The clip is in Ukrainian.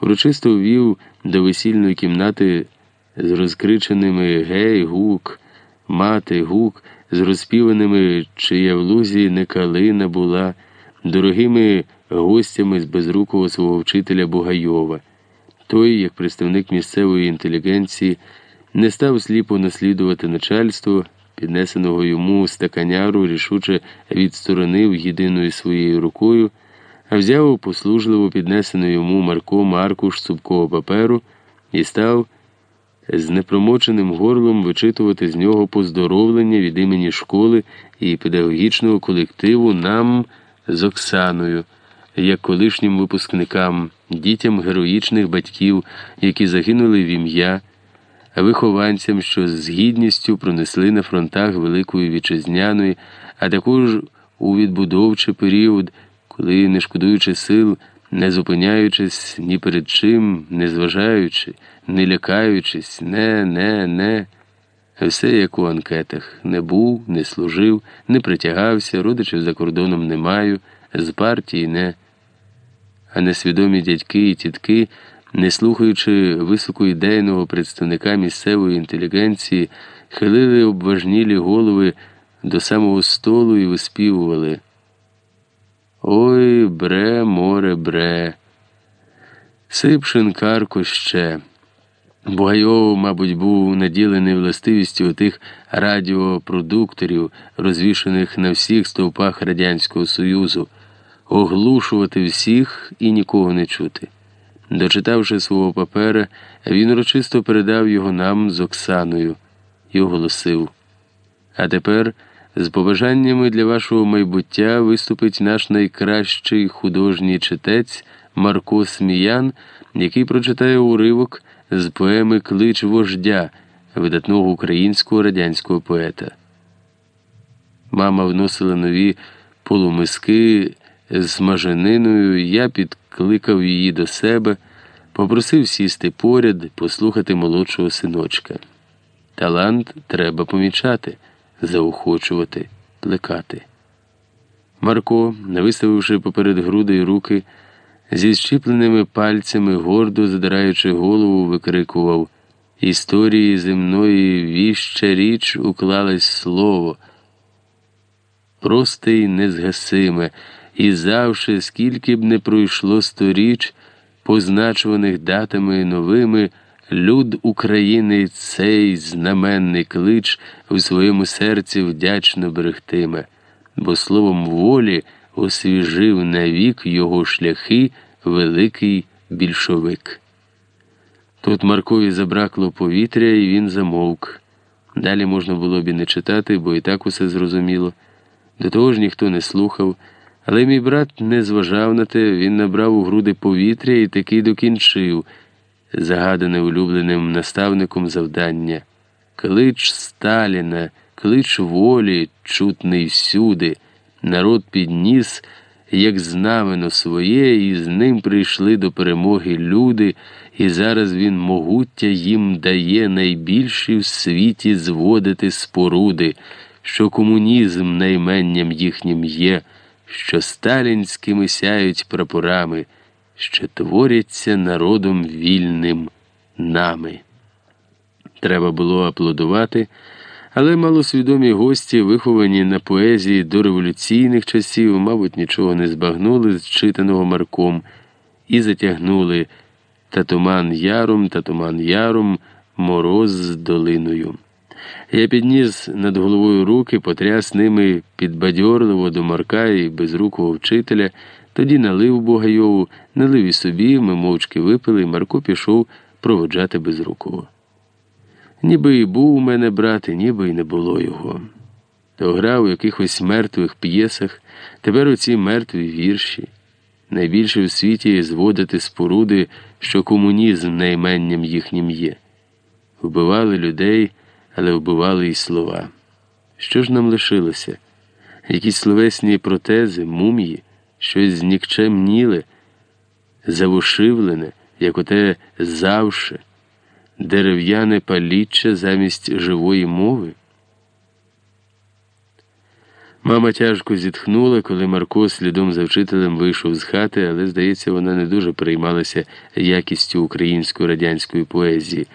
урочисто ввів до весільної кімнати з розкриченими гей, гук, мати, гук, з розпіваними, чия в лузі не калина була, дорогими гостями з безрукого свого вчителя Бугайова. Той, як представник місцевої інтелігенції, не став сліпо наслідувати начальство, піднесеного йому стаканяру, рішуче відсторонив єдиною своєю рукою, взяв послужливо піднесену йому Марком аркуш цупкого паперу і став з непромоченим горлом вичитувати з нього поздоровлення від імені школи і педагогічного колективу нам з Оксаною, як колишнім випускникам, дітям героїчних батьків, які загинули в ім'я, вихованцям, що з гідністю пронесли на фронтах Великої Вітчизняної, а також у відбудовчий період, коли, не шкодуючи сил, не зупиняючись ні перед чим, не зважаючи, не лякаючись, не, не, не. Все як у анкетах не був, не служив, не притягався, родичів за кордоном не маю, з партії не. А несвідомі дядьки і тітки, не слухаючи високоідейного представника місцевої інтелігенції, хилили обважнілі голови до самого столу і виспівували. Ой, бре, море, бре. Сип шинкарко ще. Бугайов, мабуть, був наділений властивістю тих радіопродукторів, розвішаних на всіх стовпах Радянського Союзу, оглушувати всіх і нікого не чути. Дочитавши свого папера, він урочисто передав його нам з Оксаною і оголосив. А тепер. З побажаннями для вашого майбуття виступить наш найкращий художній читець Марко Сміян, який прочитає уривок з поеми Клич вождя видатного українського радянського поета. Мама вносила нові полумиски з смажениною, я підкликав її до себе, попросив сісти поряд, послухати молодшого синочка. Талант треба помічати заохочувати, плекати. Марко, виставивши поперед грудей руки, зі щіпленими пальцями, гордо задираючи голову, викрикував Історії земної віща річ уклалось слово. Просте й незгасиме, і завше, скільки б не пройшло сторіч, позначуваних датами новими. Люд України цей знаменний клич у своєму серці вдячно берегтиме, бо словом волі освіжив навік його шляхи великий більшовик. Тут Маркові забракло повітря, і він замовк. Далі можна було б і не читати, бо і так усе зрозуміло. До того ж ніхто не слухав, але мій брат не зважав на те, він набрав у груди повітря і таки докінчив загадане улюбленим наставником завдання. Клич Сталіна, клич волі, чутний всюди, народ підніс, як знамено своє, і з ним прийшли до перемоги люди, і зараз він могуття їм дає найбільші в світі зводити споруди, що комунізм найменням їхнім є, що сталінськими сяють прапорами що творяться народом вільним нами. Треба було аплодувати, але малосвідомі гості, виховані на поезії до революційних часів, мабуть, нічого не збагнули з читаного Марком і затягнули татуман яром, татуман яром, мороз з долиною. Я підніс над головою руки, потряс ними підбадьорливо до Марка і безрукого вчителя. Тоді налив Бугайову, налив і собі, ми мовчки випили, і Марко пішов проводжати безрукого. Ніби і був у мене брат, і ніби й не було його. То грав у якихось мертвих п'єсах, тепер оці мертві вірші. Найбільше в світі зводити споруди, що комунізм найменням їхнім є. Вбивали людей, але вбивали і слова. Що ж нам лишилося? Якісь словесні протези, мумії щось знікчемніле, завушивлене, як оте завше, дерев'яне паліччя замість живої мови. Мама тяжко зітхнула, коли Марко слідом за вчителем вийшов з хати, але, здається, вона не дуже переймалася якістю української радянської поезії.